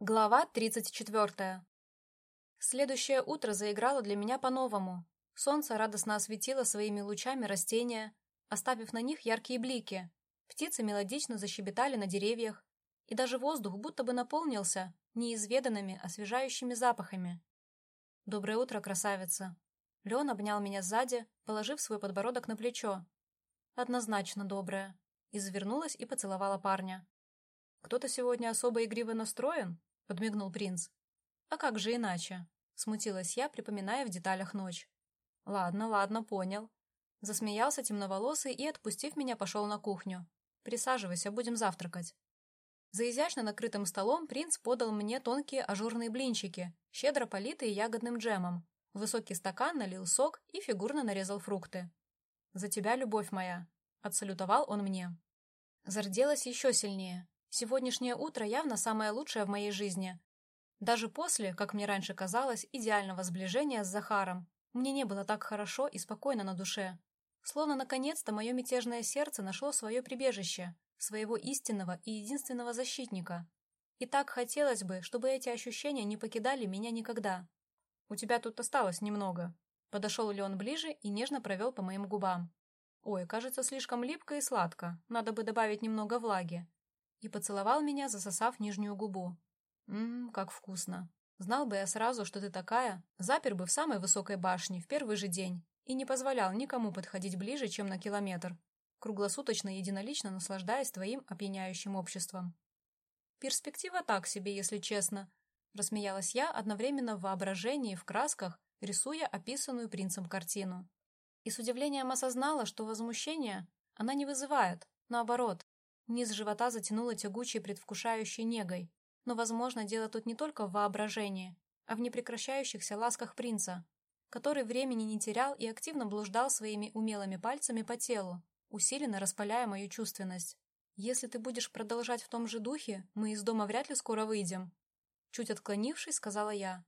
Глава 34. Следующее утро заиграло для меня по-новому. Солнце радостно осветило своими лучами растения, оставив на них яркие блики. Птицы мелодично защебетали на деревьях, и даже воздух будто бы наполнился неизведанными, освежающими запахами. «Доброе утро, красавица!» Леон обнял меня сзади, положив свой подбородок на плечо. «Однозначно доброе!» И завернулась и поцеловала парня. «Кто-то сегодня особо игриво настроен?» — подмигнул принц. «А как же иначе?» — смутилась я, припоминая в деталях ночь. «Ладно, ладно, понял». Засмеялся темноволосый и, отпустив меня, пошел на кухню. «Присаживайся, будем завтракать». За изящно накрытым столом принц подал мне тонкие ажурные блинчики, щедро политые ягодным джемом. В высокий стакан налил сок и фигурно нарезал фрукты. «За тебя, любовь моя!» — отсалютовал он мне. Зарделась еще сильнее. Сегодняшнее утро явно самое лучшее в моей жизни. Даже после, как мне раньше казалось, идеального сближения с Захаром, мне не было так хорошо и спокойно на душе. Словно наконец-то мое мятежное сердце нашло свое прибежище, своего истинного и единственного защитника. И так хотелось бы, чтобы эти ощущения не покидали меня никогда. «У тебя тут осталось немного». Подошел ли он ближе и нежно провел по моим губам. «Ой, кажется, слишком липко и сладко. Надо бы добавить немного влаги и поцеловал меня, засосав нижнюю губу. «Ммм, как вкусно. Знал бы я сразу, что ты такая, запер бы в самой высокой башне в первый же день и не позволял никому подходить ближе, чем на километр, круглосуточно единолично наслаждаясь твоим опьяняющим обществом». «Перспектива так себе, если честно», — рассмеялась я одновременно в воображении, в красках, рисуя описанную принцем картину. И с удивлением осознала, что возмущение она не вызывает, наоборот, Низ живота затянуло тягучей предвкушающей негой. Но, возможно, дело тут не только в воображении, а в непрекращающихся ласках принца, который времени не терял и активно блуждал своими умелыми пальцами по телу, усиленно распаляя мою чувственность. «Если ты будешь продолжать в том же духе, мы из дома вряд ли скоро выйдем», чуть отклонившись, сказала я.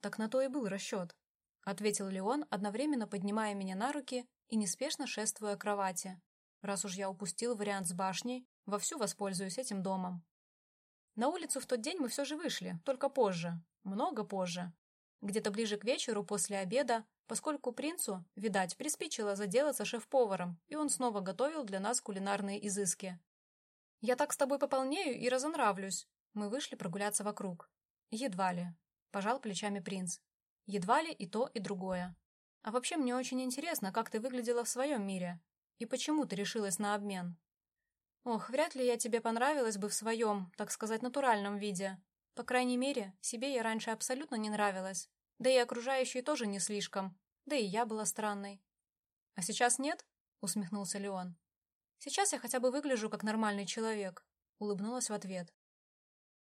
«Так на то и был расчет», — ответил Леон, одновременно поднимая меня на руки и неспешно шествуя к кровати. Раз уж я упустил вариант с башней, вовсю воспользуюсь этим домом. На улицу в тот день мы все же вышли, только позже, много позже. Где-то ближе к вечеру после обеда, поскольку принцу, видать, приспичило заделаться шеф-поваром, и он снова готовил для нас кулинарные изыски. «Я так с тобой пополнею и разонравлюсь». Мы вышли прогуляться вокруг. «Едва ли», — пожал плечами принц. «Едва ли и то, и другое. А вообще мне очень интересно, как ты выглядела в своем мире. И почему ты решилась на обмен? Ох, вряд ли я тебе понравилась бы в своем, так сказать, натуральном виде. По крайней мере, себе я раньше абсолютно не нравилась. Да и окружающие тоже не слишком. Да и я была странной. А сейчас нет? Усмехнулся Леон. Сейчас я хотя бы выгляжу как нормальный человек. Улыбнулась в ответ.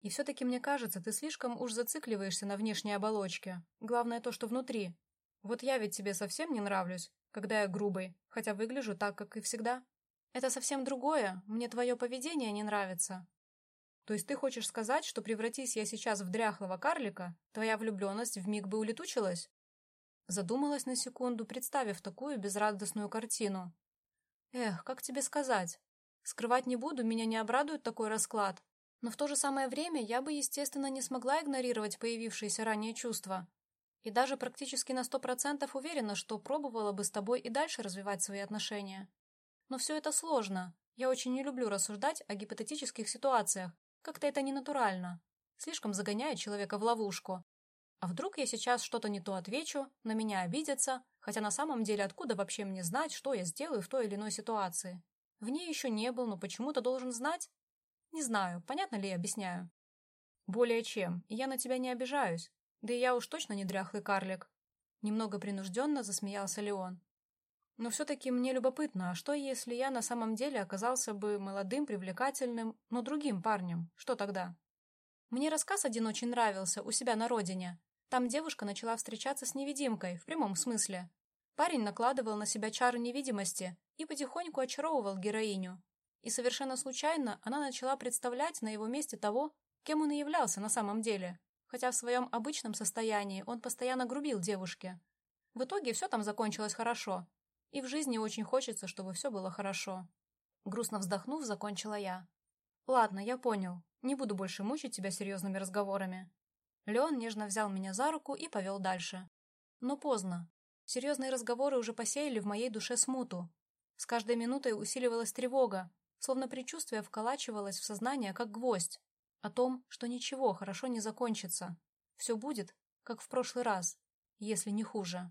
И все-таки мне кажется, ты слишком уж зацикливаешься на внешней оболочке. Главное то, что внутри. Вот я ведь тебе совсем не нравлюсь, когда я грубый, хотя выгляжу так, как и всегда. Это совсем другое, мне твое поведение не нравится. То есть ты хочешь сказать, что превратись я сейчас в дряхлого карлика, твоя влюбленность вмиг бы улетучилась? Задумалась на секунду, представив такую безрадостную картину. Эх, как тебе сказать? Скрывать не буду, меня не обрадует такой расклад. Но в то же самое время я бы, естественно, не смогла игнорировать появившиеся ранее чувства. И даже практически на сто процентов уверена, что пробовала бы с тобой и дальше развивать свои отношения. Но все это сложно. Я очень не люблю рассуждать о гипотетических ситуациях. Как-то это ненатурально. Слишком загоняет человека в ловушку. А вдруг я сейчас что-то не то отвечу, на меня обидятся, хотя на самом деле откуда вообще мне знать, что я сделаю в той или иной ситуации? В ней еще не был, но почему-то должен знать? Не знаю, понятно ли я объясняю? Более чем, я на тебя не обижаюсь. Да и я уж точно не дряхлый карлик. Немного принужденно засмеялся Леон. Но все-таки мне любопытно, а что если я на самом деле оказался бы молодым, привлекательным, но другим парнем? Что тогда? Мне рассказ один очень нравился у себя на родине. Там девушка начала встречаться с невидимкой, в прямом смысле. Парень накладывал на себя чары невидимости и потихоньку очаровывал героиню. И совершенно случайно она начала представлять на его месте того, кем он и являлся на самом деле хотя в своем обычном состоянии он постоянно грубил девушке. В итоге все там закончилось хорошо, и в жизни очень хочется, чтобы все было хорошо. Грустно вздохнув, закончила я. Ладно, я понял. Не буду больше мучить тебя серьезными разговорами. Леон нежно взял меня за руку и повел дальше. Но поздно. Серьезные разговоры уже посеяли в моей душе смуту. С каждой минутой усиливалась тревога, словно предчувствие вколачивалось в сознание, как гвоздь, о том, что ничего хорошо не закончится. Все будет, как в прошлый раз, если не хуже.